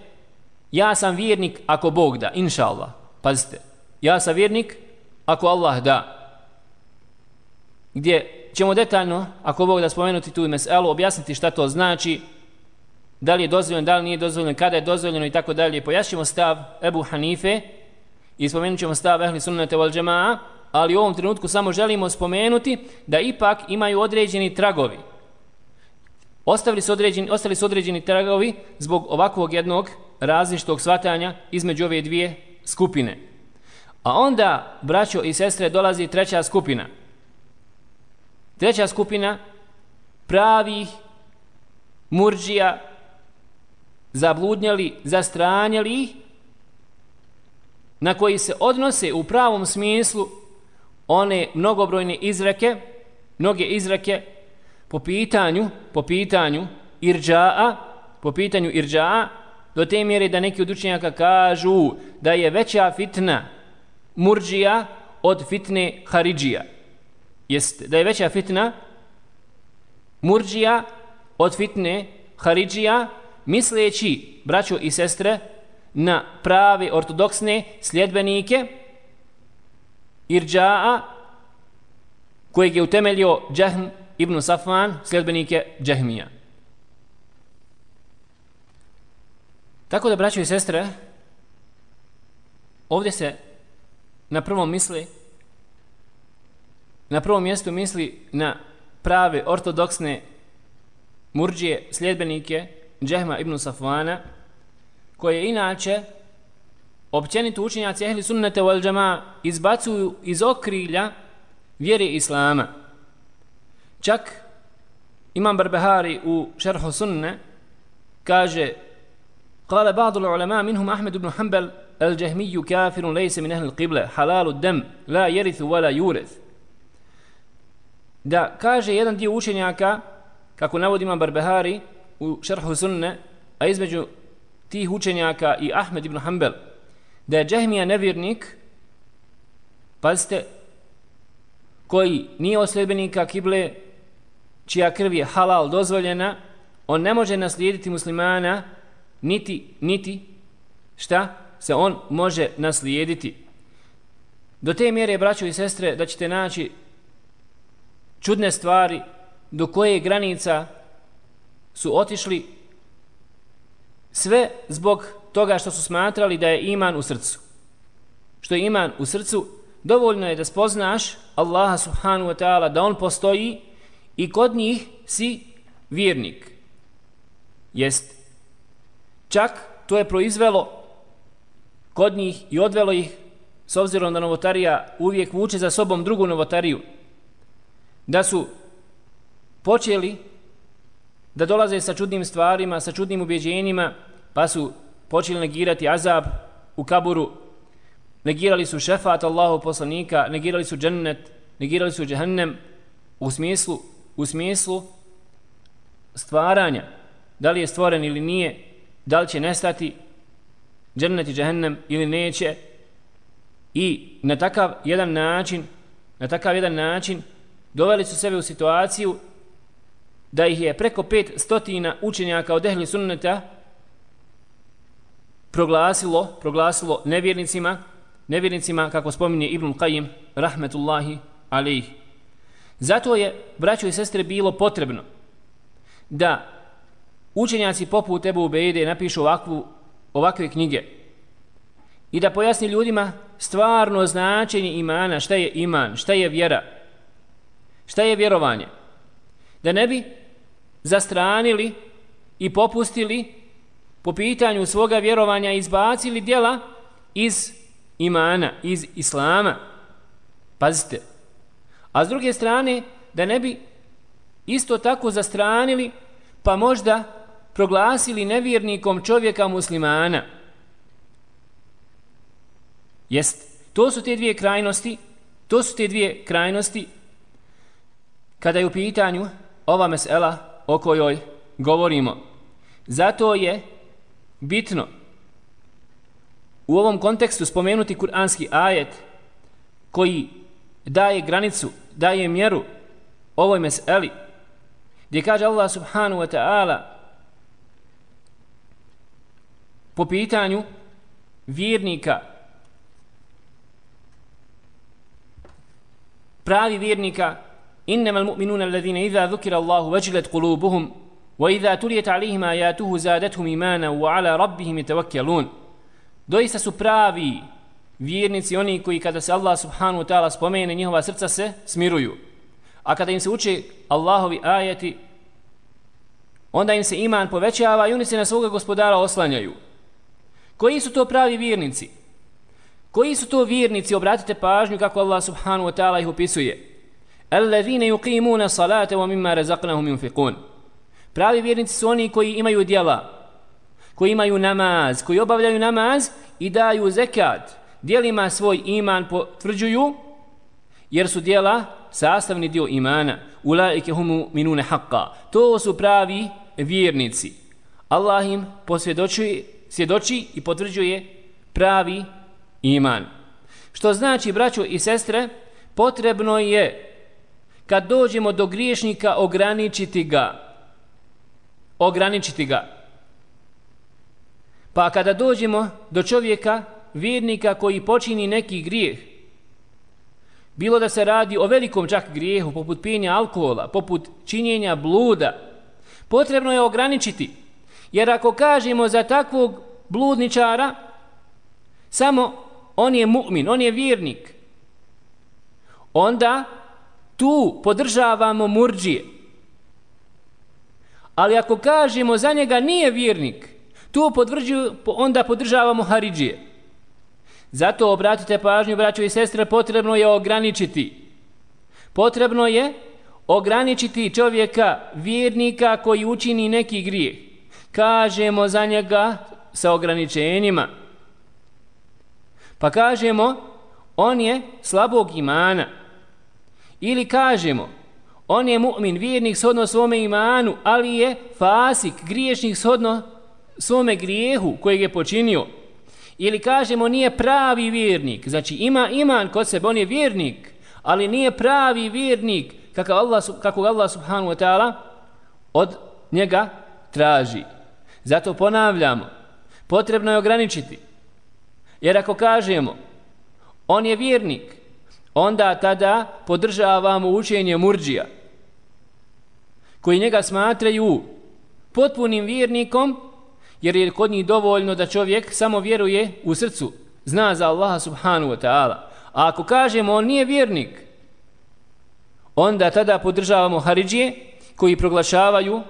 ja sam vjernik ako Bog da, inša Allah. Pazite, ja sam vjernik ako Allah da. Gdje ćemo detaljno, ako Bog da spomenuti tu meselu, objasniti šta to znači, da li je dozvoljeno, da li nije dozvoljeno, kada je dozvoljeno i tako dalje. Pojašćemo stav Ebu Hanife i spomenut ćemo stav Ehli Sunnete wal Džemaa, ali u ovom trenutku samo želimo spomenuti da ipak imaju određeni tragovi. Ostali su određeni, ostali su određeni tragovi zbog ovakvog jednog različitog svatanja između ove dvije skupine. A onda, braćo i sestre, dolazi treća skupina. Treća skupina pravih murđija zabludnjali, zastranjali na koji se odnose u pravom smislu one mnogobrojne izreke, mnoge izreke po pitanju, po pitanju irđa'a, po pitanju irđa'a, do te mjere da neki od učenjaka kažu da je veća fitna murđija od fitne haridžija. Jeste, da je veća fitna murđija od fitne haridžija, misleći, braćo i sestre, na prave ortodoksne sljedbenike irđa'a kojeg je utemeljio Džahm ibn Safvan, sljedbenik je Džehmija. Tako da, braćo i sestre, ovdje se na prvom misli na prvom mjestu misli na prave ortodoksne murđije sljedbenike Džehma ibn Safvana koje inače općenito učenjaci ehli sunnete wal džama izbacuju iz okrilja vjere Islama. Čak Imam Barbehari u šerhu sunne kaže قال بعض العلماء منهم أحمد بن حنبل الجهمي كافر ليس من أهل القبلة حلال الدم لا يرث ولا يورث da kaže jedan dio učenjaka kako navodi Imam Barbehari u šerhu sunne a između tih učenjaka i Ahmed ibn Hanbel da je Džahmija nevjernik pazite koji nije od sljedbenika kible, čija krv je halal dozvoljena, on ne može naslijediti muslimana, niti, niti, šta se on može naslijediti. Do te mjere, braćo i sestre, da ćete naći čudne stvari do koje granica su otišli sve zbog toga što su smatrali da je iman u srcu. Što je iman u srcu, dovoljno je da spoznaš Allaha subhanu wa ta'ala da on postoji i kod njih si vjernik. Jest. Čak to je proizvelo kod njih i odvelo ih s obzirom da novotarija uvijek vuče za sobom drugu novotariju da su počeli da dolaze sa čudnim stvarima, sa čudnim ubjeđenjima, pa su počeli negirati azab u kaburu, negirali su šefat Allahu poslanika, negirali su džennet, negirali su džehennem u smislu, u smislu stvaranja, da li je stvoren ili nije, da li će nestati džennet i džehennem ili neće i na takav jedan način na takav jedan način doveli su sebe u situaciju da ih je preko pet stotina učenjaka od ehli sunneta proglasilo, proglasilo nevjernicima, nevjernicima kako spominje Ibn Qayyim, rahmetullahi alaih. Zato je, braćo i sestre, bilo potrebno da učenjaci poput Ebu Ubejde napišu ovakvu, ovakve knjige i da pojasni ljudima stvarno značenje imana, šta je iman, šta je vjera, šta je vjerovanje. Da ne bi zastranili i popustili po pitanju svoga vjerovanja izbacili djela iz imana, iz islama. Pazite. A s druge strane, da ne bi isto tako zastranili pa možda proglasili nevjernikom čovjeka muslimana. Jest. To su te dvije krajnosti, to su te dvije krajnosti kada je u pitanju ova mesela o kojoj govorimo. Zato je bitno u ovom kontekstu spomenuti kuranski ajet koji daje granicu, daje mjeru ovoj meseli gdje kaže Allah subhanahu wa ta'ala po pitanju vjernika pravi vjernika إنما المؤمنون الذين إذا qulubuhum wa وجلت tuliyat وإذا تليت zadatuhum imana wa ala rabbihim ربهم يتوكلون دويس pravi vjernici oni koji kada se Allah subhanahu wa ta'ala spomene njihova srca se smiruju. A kada im se uče Allahovi ajeti onda im se iman povećava i oni se na svoga gospodara oslanjaju. Koji su to pravi vjernici? Koji su to vjernici? Obratite pažnju kako Allah subhanahu wa ta'ala ih opisuje. Allazine yuqimuna salata wa mimma razaqnahum yunfiqun. Pravi vjernici su oni koji imaju djela, koji imaju namaz, koji obavljaju namaz i daju zekat dijelima svoj iman potvrđuju, jer su djela sastavni dio imana. Ulaike humu minune haqqa. To su pravi vjernici. Allah im posvjedočuje, svjedoči i potvrđuje pravi iman. Što znači, braćo i sestre, potrebno je kad dođemo do griješnika ograničiti ga ograničiti ga pa kada dođemo do čovjeka vjernika koji počini neki grijeh bilo da se radi o velikom čak grijehu poput pijenja alkohola poput činjenja bluda potrebno je ograničiti jer ako kažemo za takvog bludničara samo on je mu'min, on je vjernik onda tu podržavamo murđije. Ali ako kažemo za njega nije vjernik, tu onda podržavamo haridžije. Zato obratite pažnju, braćo i sestre, potrebno je ograničiti. Potrebno je ograničiti čovjeka, vjernika koji učini neki grijeh. Kažemo za njega sa ograničenjima. Pa kažemo, on je slabog imana. Ili kažemo, on je mu'min, vjernik shodno svome imanu, ali je fasik, griješnik shodno svome grijehu kojeg je počinio. Ili kažemo, nije pravi vjernik, znači ima iman kod sebe, on je vjernik, Ali nije pravi vjernik kako Allah, kako Allah subhanahu wa ta'ala od njega traži. Zato ponavljamo, potrebno je ograničiti. Jer ako kažemo, on je vjernik, onda tada podržavamo učenje murđija, koji njega smatraju potpunim vjernikom, jer je kod njih dovoljno da čovjek samo vjeruje u srcu, zna za Allaha subhanahu wa ta'ala. A ako kažemo on nije vjernik, onda tada podržavamo Haridžije koji proglašavaju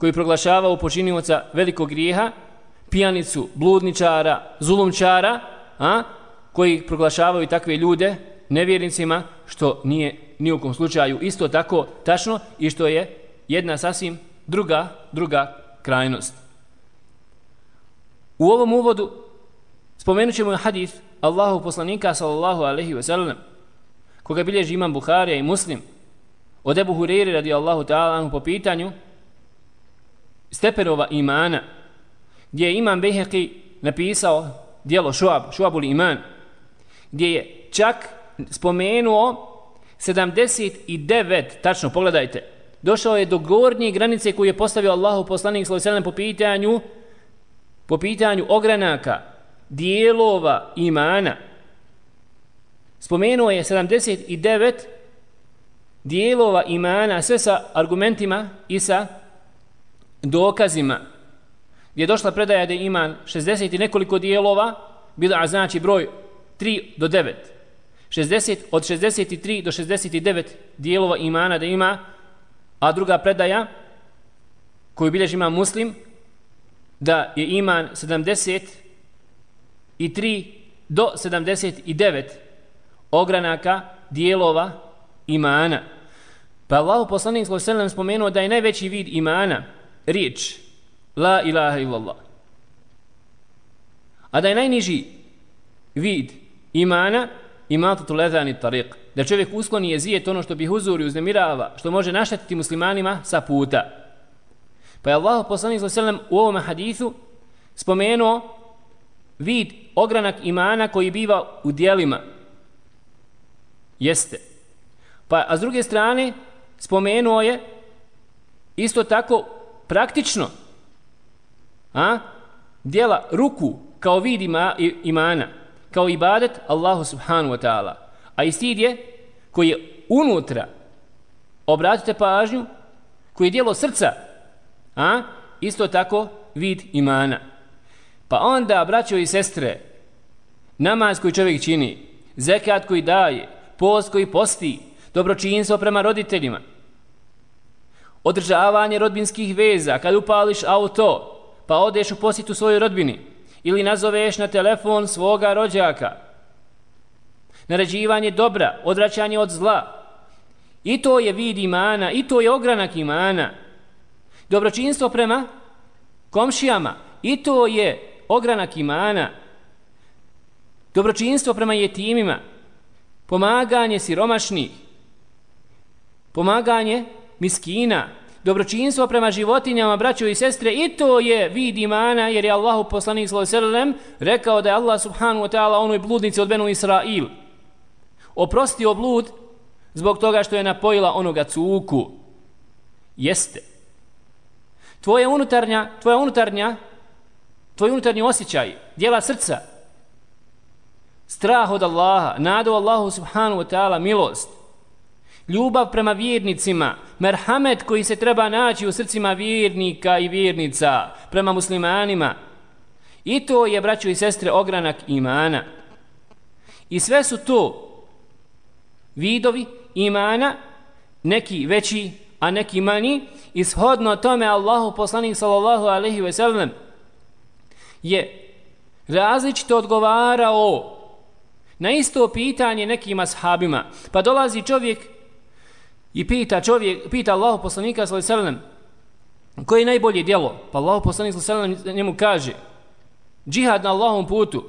koji proglašavaju počinioca velikog grijeha, pijanicu, bludničara, zulumčara, a, koji proglašavaju takve ljude nevjernicima, što nije nijukom slučaju isto tako tačno i što je jedna sasvim druga, druga krajnost. U ovom uvodu spomenut ćemo hadith Allahu poslanika sallallahu alaihi ve sellem koga bilježi imam Buharija i Muslim od Ebu Hureyri radi Allahu ta'ala po pitanju stepenova imana gdje je imam Beheki napisao dijelo Šuab, Šuabul iman gdje je čak spomenuo 79, tačno pogledajte, došao je do gornje granice koju je postavio Allahu poslanik sallallahu alejhi ve sellem po pitanju po pitanju ogranaka dijelova imana spomenuo je 79 dijelova imana sve sa argumentima i sa dokazima. Gdje je došla predaja da iman 60 i nekoliko dijelova bilo a znači broj 3 do 9 60, od 63 do 69 dijelova imana da ima a druga predaja koju bilježi ima muslim da je iman 70 i 3 do 79 ogranaka dijelova imana. Pa Allah poslanik sallallahu alejhi ve sellem spomenuo da je najveći vid imana riječ la ilaha illallah. A da je najniži vid imana imatatu lezani tariq. Da čovjek uskloni jezijet ono što bi huzuri uznemirava, što može naštetiti muslimanima sa puta. Pa je Allah poslanik sallallahu u ovom hadisu spomenuo vid ogranak imana koji biva u dijelima. Jeste. Pa a s druge strane spomenuo je isto tako praktično a dijela ruku kao vid ima, imana kao ibadet Allahu subhanu wa ta'ala a isti je koji je unutra obratite pažnju koji je dijelo srca A? Isto tako vid imana. Pa onda, braćo i sestre, namaz koji čovjek čini, zekat koji daje, post koji posti, dobročinstvo prema roditeljima, održavanje rodbinskih veza, kad upališ auto, pa odeš u posjetu svojoj rodbini, ili nazoveš na telefon svoga rođaka, naređivanje dobra, odraćanje od zla, i to je vid imana, i to je ogranak imana, dobročinstvo prema komšijama. I to je ogranak imana. Dobročinstvo prema jetimima. Pomaganje siromašnih. Pomaganje miskina. Dobročinstvo prema životinjama braćo i sestre i to je vid imana jer je Allahu poslanik sallallahu rekao da je Allah subhanahu wa ta'ala onoj bludnici od Benu Israil oprostio blud zbog toga što je napojila onoga cuku. Jeste tvoje unutarnja, tvoja unutarnja, tvoj unutarnji osjećaj, dijela srca, strah od Allaha, nadu Allahu subhanahu wa ta'ala, milost, ljubav prema vjernicima, merhamet koji se treba naći u srcima vjernika i vjernica, prema muslimanima. I to je, braćo i sestre, ogranak imana. I sve su to vidovi imana, neki veći, a neki manji, ishodno tome Allahu poslanik sallallahu alaihi ve sellem je različito odgovarao na isto pitanje nekim ashabima. Pa dolazi čovjek i pita čovjek, pita Allahu poslanika sallallahu alaihi ve sellem koje je najbolje djelo? Pa Allahu poslanik sallallahu alaihi ve sellem njemu kaže džihad na Allahom putu.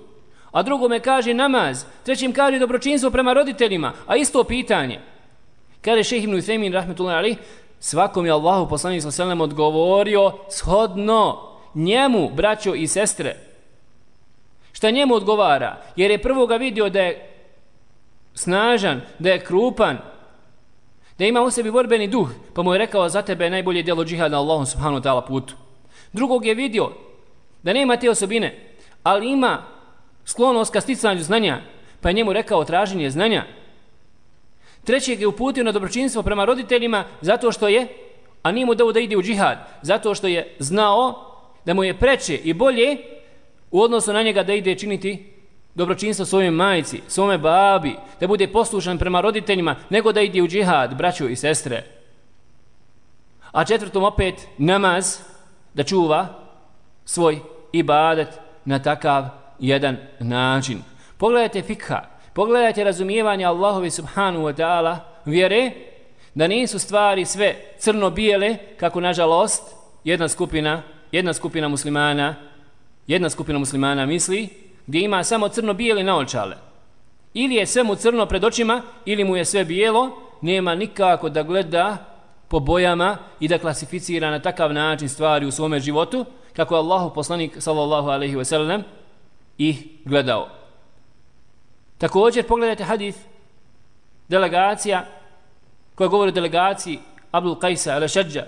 A drugome kaže namaz. Trećim kaže dobročinstvo prema roditeljima. A isto pitanje. Kaže šehe ibn Uthaymin rahmetullahi alaihi svakom je Allahu poslanik sallallahu alejhi odgovorio shodno njemu braćo i sestre šta njemu odgovara jer je prvo ga vidio da je snažan, da je krupan, da ima u sebi borbeni duh, pa mu je rekao za tebe je najbolje djelo džihad na Allahom subhanu wa ta'ala putu. Drugog je vidio da nema te osobine, ali ima sklonost ka sticanju znanja, pa je njemu rekao traženje znanja. Trećeg je uputio na dobročinstvo prema roditeljima zato što je, a nije mu dao da ide u džihad, zato što je znao da mu je preče i bolje u odnosu na njega da ide činiti dobročinstvo svojoj majici, svome babi, da bude poslušan prema roditeljima, nego da ide u džihad, braću i sestre. A četvrtom opet namaz da čuva svoj ibadet na takav jedan način. Pogledajte fikha, pogledajte razumijevanje Allahovi subhanu wa ta'ala vjere da nisu stvari sve crno-bijele kako nažalost jedna skupina, jedna skupina muslimana jedna skupina muslimana misli gdje ima samo crno-bijele naočale. Ili je sve mu crno pred očima, ili mu je sve bijelo, nema nikako da gleda po bojama i da klasificira na takav način stvari u svome životu, kako je Allahu poslanik sallallahu alaihi ve sellem ih gledao. Također pogledajte hadith delegacija koja govori o delegaciji Abdul Qajsa ala Šadža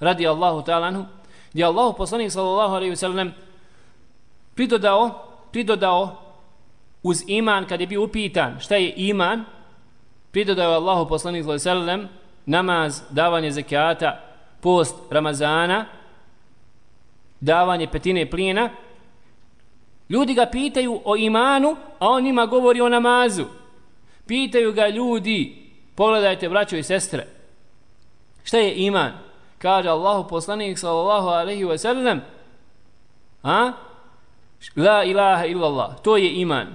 radi Allahu ta'ala anhu gdje Allahu poslanik sallallahu alaihi ve sellem pridodao pridodao uz iman kad je bio upitan šta je iman pridodao je Allahu poslanik sallallahu alaihi ve sellem namaz, davanje zekijata, post Ramazana, davanje petine plijena, ljudi ga pitaju o imanu, a on njima govori o namazu. Pitaju ga ljudi, pogledajte braćo i sestre, šta je iman? Kaže Allahu poslanik sallallahu alaihi wa sallam, a? La ilaha illallah, to je iman.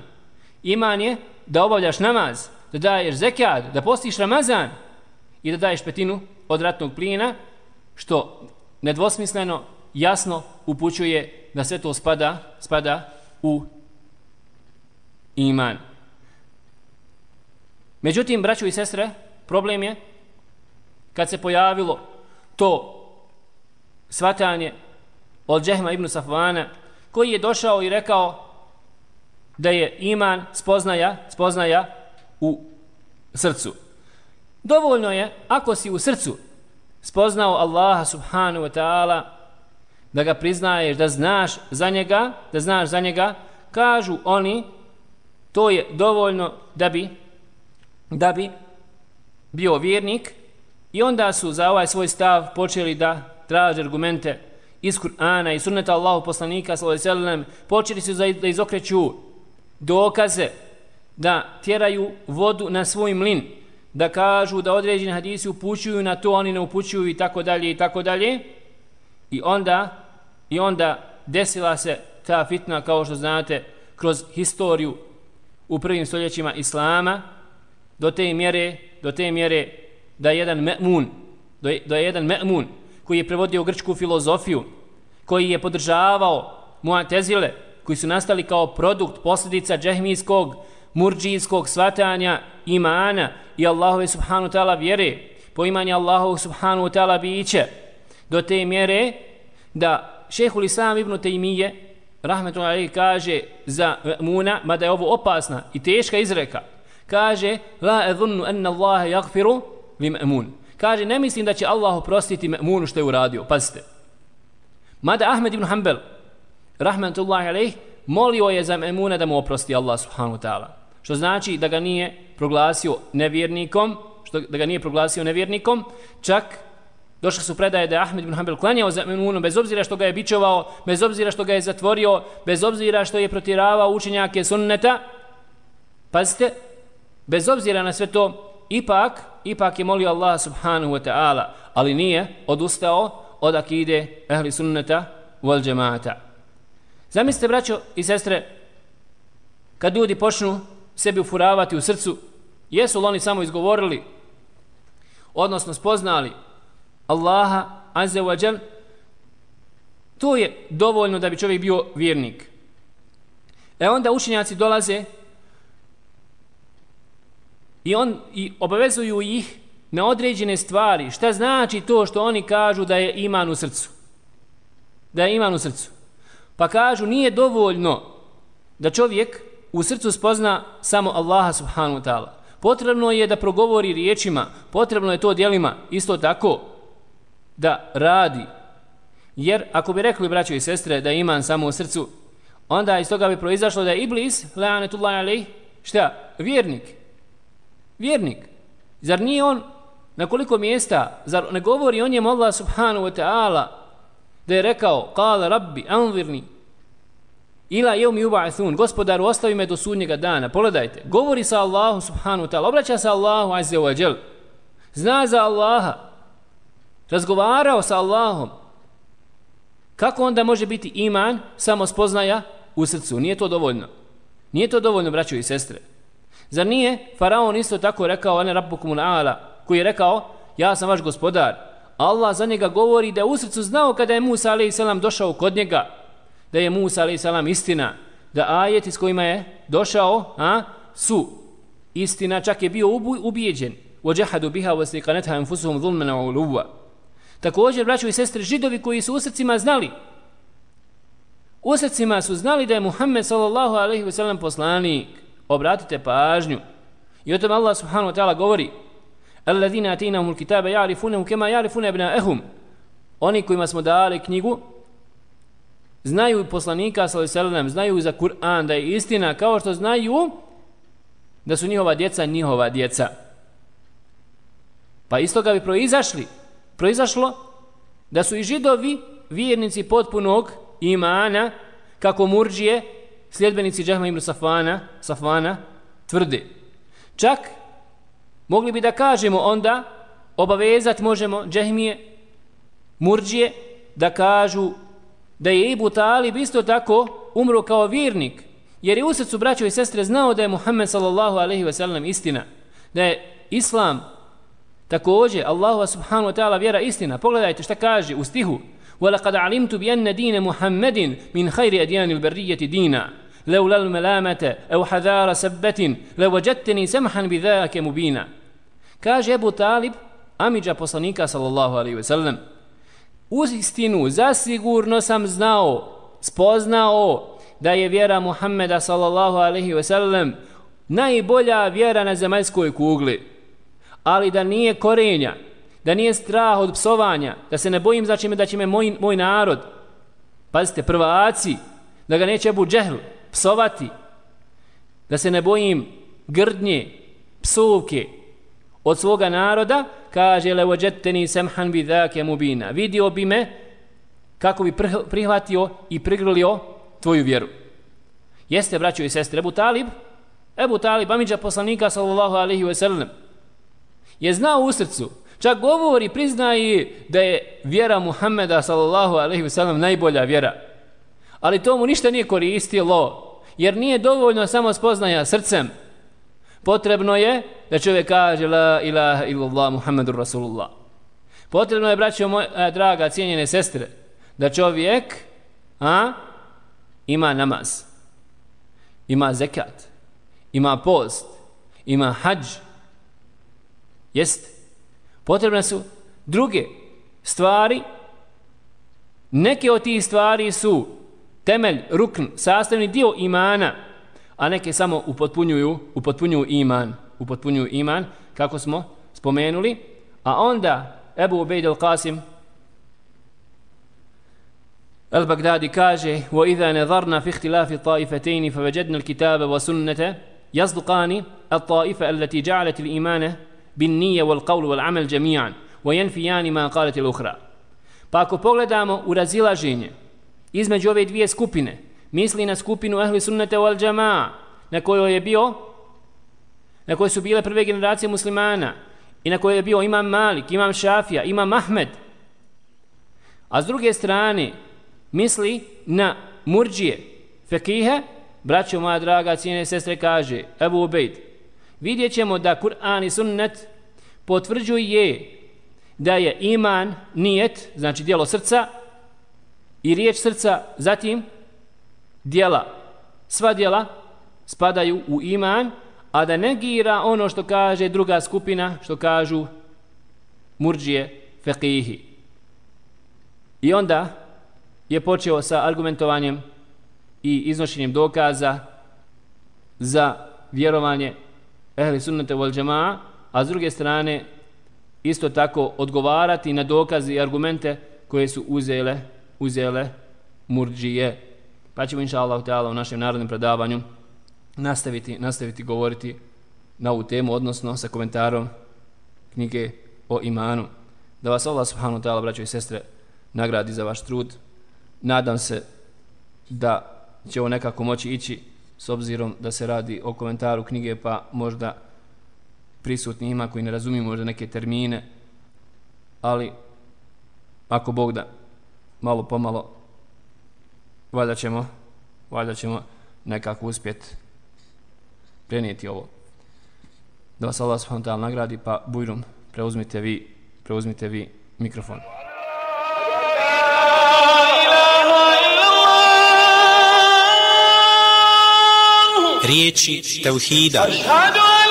Iman je da obavljaš namaz, da daješ zekijat, da postiš Ramazan, i da daješ petinu od ratnog plina, što nedvosmisleno, jasno upućuje da sve to spada, spada u iman. Međutim, braćo i sestre, problem je kad se pojavilo to svatanje od Džehma ibn Safvana, koji je došao i rekao da je iman spoznaja, spoznaja u srcu. Dovoljno je, ako si u srcu spoznao Allaha subhanahu wa ta'ala, da ga priznaješ, da znaš za njega, da znaš za njega, kažu oni, to je dovoljno da bi, da bi bio vjernik i onda su za ovaj svoj stav počeli da traže argumente iz Kur'ana i sunneta Allahu poslanika sallallahu alejhi ve sellem počeli su da izokreću dokaze da tjeraju vodu na svoj mlin da kažu da određeni hadisi upućuju na to, oni ne upućuju i tako dalje i tako dalje. I onda, i onda desila se ta fitna, kao što znate, kroz historiju u prvim stoljećima Islama, do te mjere, do te mjere da jedan me'mun, do, je jedan me'mun koji je prevodio grčku filozofiju, koji je podržavao muatezile, koji su nastali kao produkt posljedica džehmijskog murđijskog svatanja imana i Allahove subhanu ta'ala vjere, poimanje Allahove subhanu ta'ala biće, do te mjere da šehhul Islam ibn Taymije, rahmetullahi alaihi, kaže za Muna, mada je ovo opasna i teška izreka, kaže la edhunnu enna Allahe jagfiru li ma'mun. Kaže, ne mislim da će Allah oprostiti Ma'munu što je uradio. Pazite. Mada Ahmed ibn Hanbel, rahmetullahi alaih, molio je za Ma'muna da mu oprosti Allah subhanahu ta'ala što znači da ga nije proglasio nevjernikom, što da ga nije proglasio nevjernikom, čak došli su predaje da je Ahmed ibn Hanbel klanjao za Memunom, bez obzira što ga je bičovao, bez obzira što ga je zatvorio, bez obzira što je protiravao učenjake sunneta, pazite, bez obzira na sve to, ipak, ipak je molio Allah subhanahu wa ta'ala, ali nije odustao od akide ehli sunneta wal džemata. Zamislite, braćo i sestre, kad ljudi počnu sebi ufuravati u srcu, jesu li oni samo izgovorili, odnosno spoznali Allaha, azza wa jal to je dovoljno da bi čovjek bio vjernik. E onda učenjaci dolaze i, on, i obavezuju ih na određene stvari. Šta znači to što oni kažu da je iman u srcu? Da je iman u srcu. Pa kažu nije dovoljno da čovjek u srcu spozna samo Allaha subhanahu wa ta'ala. Potrebno je da progovori riječima, potrebno je to djelima isto tako da radi. Jer ako bi rekli braćo i sestre da iman samo u srcu, onda iz toga bi proizašlo da je Iblis, la'anetullahi alaih, šta? Vjernik. Vjernik. Zar nije on na koliko mjesta, zar ne govori o njemu Allah subhanahu wa ta'ala da je rekao, kala rabbi, anvirni, ila mi yub'athun gospodaru ostavi me do sudnjega dana pogledajte govori sa Allahu subhanahu wa ta'ala obraća se Allahu azza wa jel, zna za Allaha razgovarao sa Allahom kako onda može biti iman samo spoznaja u srcu nije to dovoljno nije to dovoljno braćo i sestre zar nije faraon isto tako rekao ane rabbukum ala koji je rekao ja sam vaš gospodar Allah za njega govori da u srcu znao kada je Musa a.s. došao kod njega da je Musa a.s. istina, da ajeti s kojima je došao a, su istina, čak je bio ubijeđen. وَجَحَدُ بِهَا وَسْلِقَنَتْهَا أَنْفُسُهُمْ ظُلْمَنَا وَعُلُوَّ Također, braćo i sestre, židovi koji su u srcima znali, u srcima su znali da je Muhammed sallallahu alaihi wa sallam poslanik. Obratite pažnju. I o tom Allah subhanahu wa ta'ala govori Alladina atina umul kitaba ja'rifunem kema ja'rifune ibn ehum Oni kojima smo dali knjigu znaju poslanika sallallahu alaihi wa sallam, znaju za Kur'an da je istina kao što znaju da su njihova djeca njihova djeca. Pa iz toga bi proizašli proizašlo da su i židovi vjernici potpunog imana kako murđije sljedbenici Džahma ibn Safana, Safana tvrde. Čak mogli bi da kažemo onda obavezat možemo Džahmije murđije da kažu da je Ibu Talib isto tako umro kao vjernik, jer je u srcu braćo i sestre znao da je Muhammed sallallahu alaihi ve sellem istina, da je Islam također Allahu subhanahu wa ta'ala vjera istina. Pogledajte šta kaže u stihu وَلَقَدْ عَلِمْتُ بِأَنَّ دِينَ مُحَمَّدٍ مِنْ خَيْرِ أَدْيَانِ الْبَرِّيَّةِ دِينًا لولا الملامة أو حذار سبة لوجدتني سمحا بذاك مبينا kaže Ebu Talib Amidža poslanika sallallahu alaihi ve sellem u istinu, zasigurno sam znao, spoznao da je vjera Muhammeda sallallahu alaihi ve sellem najbolja vjera na zemaljskoj kugli. Ali da nije korenja, da nije strah od psovanja, da se ne bojim za čime da će me moj, moj narod, pazite, prvaci, da ga neće Abu Džehl psovati, da se ne bojim grdnje, psovke od svoga naroda, kaže le wajadtani samhan bi dhaka mubina. Vidio bi me kako bi prihvatio i prigrlio tvoju vjeru. Jeste braćo i sestre Abu Talib? Abu Talib amidža poslanika sallallahu alaihi ve sellem je znao u srcu čak govori priznaje da je vjera Muhameda sallallahu alejhi ve sellem najbolja vjera ali to mu ništa nije koristilo jer nije dovoljno samo spoznaja srcem potrebno je da čovjek kaže la ilaha illallah muhammedur rasulullah. Potrebno je, braćo moja e, draga, cijenjene sestre, da čovjek a, ima namaz, ima zekat, ima post, ima hađ. Jest. Potrebne su druge stvari. Neke od tih stvari su temelj, rukn, sastavni dio imana, a neke samo upotpunjuju, upotpunjuju iman, upotpunjuju iman, kako smo spomenuli, a onda Ebu Ubejd al-Qasim al-Baghdadi kaže وَإِذَا نَظَرْنَا فِي اخْتِلَافِ الطَّائِفَتَيْنِ فَوَجَدْنَا الْكِتَابَ وَسُنَّةَ يصدقان الطائفة التي جعلت الإيمان بالنية والقول والعمل جميعا وينفيان ما قالت الأخرى Pa ako pogledamo u razilaženje između ove dvije skupine, misli na skupinu ehli sunnete wal džamaa, na kojoj je bio, na kojoj su bile prve generacije muslimana, i na kojoj je bio imam Malik, imam Šafija, imam Ahmed. A s druge strane, misli na murđije, fekihe, braćo moja draga, cijene sestre, kaže, Ebu Ubejd, vidjet ćemo da Kur'an i sunnet potvrđuje da je iman, nijet, znači dijelo srca, i riječ srca, zatim dijela, sva dijela spadaju u iman, a da negira ono što kaže druga skupina, što kažu murđije feqihi. I onda je počeo sa argumentovanjem i iznošenjem dokaza za vjerovanje ehli sunnete wal džemaa, a s druge strane isto tako odgovarati na dokaze i argumente koje su uzele, uzele murđije. Pa ćemo inša Allah u našem narodnom predavanju nastaviti, nastaviti govoriti na ovu temu, odnosno sa komentarom knjige o imanu. Da vas Allah subhanahu ta'ala, braćo i sestre, nagradi za vaš trud. Nadam se da će ovo nekako moći ići s obzirom da se radi o komentaru knjige, pa možda prisutni ima koji ne razumiju možda neke termine, ali ako Bog da malo pomalo valjda ćemo valjda ćemo nekako uspjeti prenijeti ovo. Da vas Allah subhanahu ta'ala nagradi pa bujrum preuzmite vi preuzmite vi mikrofon. riječi tauhida. Ašhadu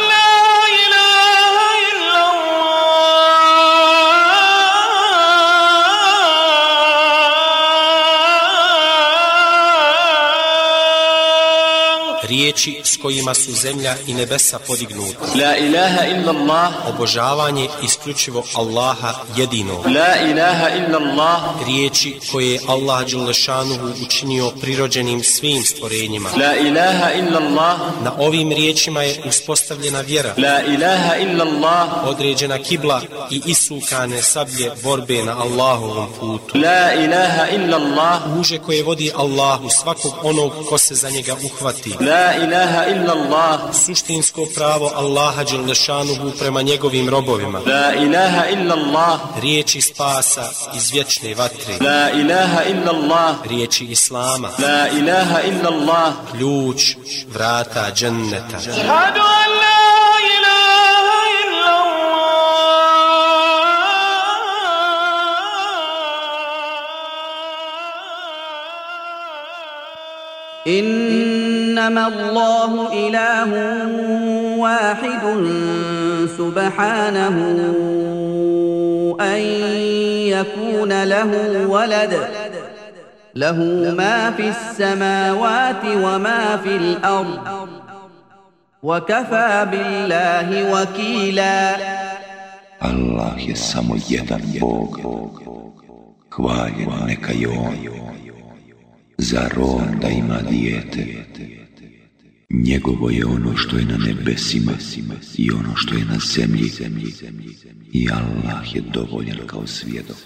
riječi s kojima su zemlja i nebesa podignuti. La ilaha illa Allah, obožavanje isključivo Allaha jedinog. La ilaha illa Allah, riječi koje je Allah dželešanu učinio prirođenim svim stvorenjima. La ilaha illa Allah, na ovim riječima je uspostavljena vjera. La ilaha illa Allah, određena kibla i isukane sablje borbe na Allahovom putu. La ilaha illa Allah, muže koje vodi Allahu svakog onog ko se za njega uhvati. La la ilaha illa Allah suštinsko pravo Allaha Đelnešanuhu prema njegovim robovima. La ilaha illa Allah riječi spasa iz vječne vatre. La ilaha illa Allah riječi Islama. La ilaha illa Allah ključ vrata dženneta. Šhadu an الله إنما الله إله واحد سبحانه أن يكون له ولد له ما في السماوات وما في الأرض وكفى بالله وكيلا Allah je samo jedan Bog. Hvaljen. Zar On da ima dijete? Njegovo je ono što je na nebesima i ono što je na zemlji. I Allah je dovoljan kao svjedok.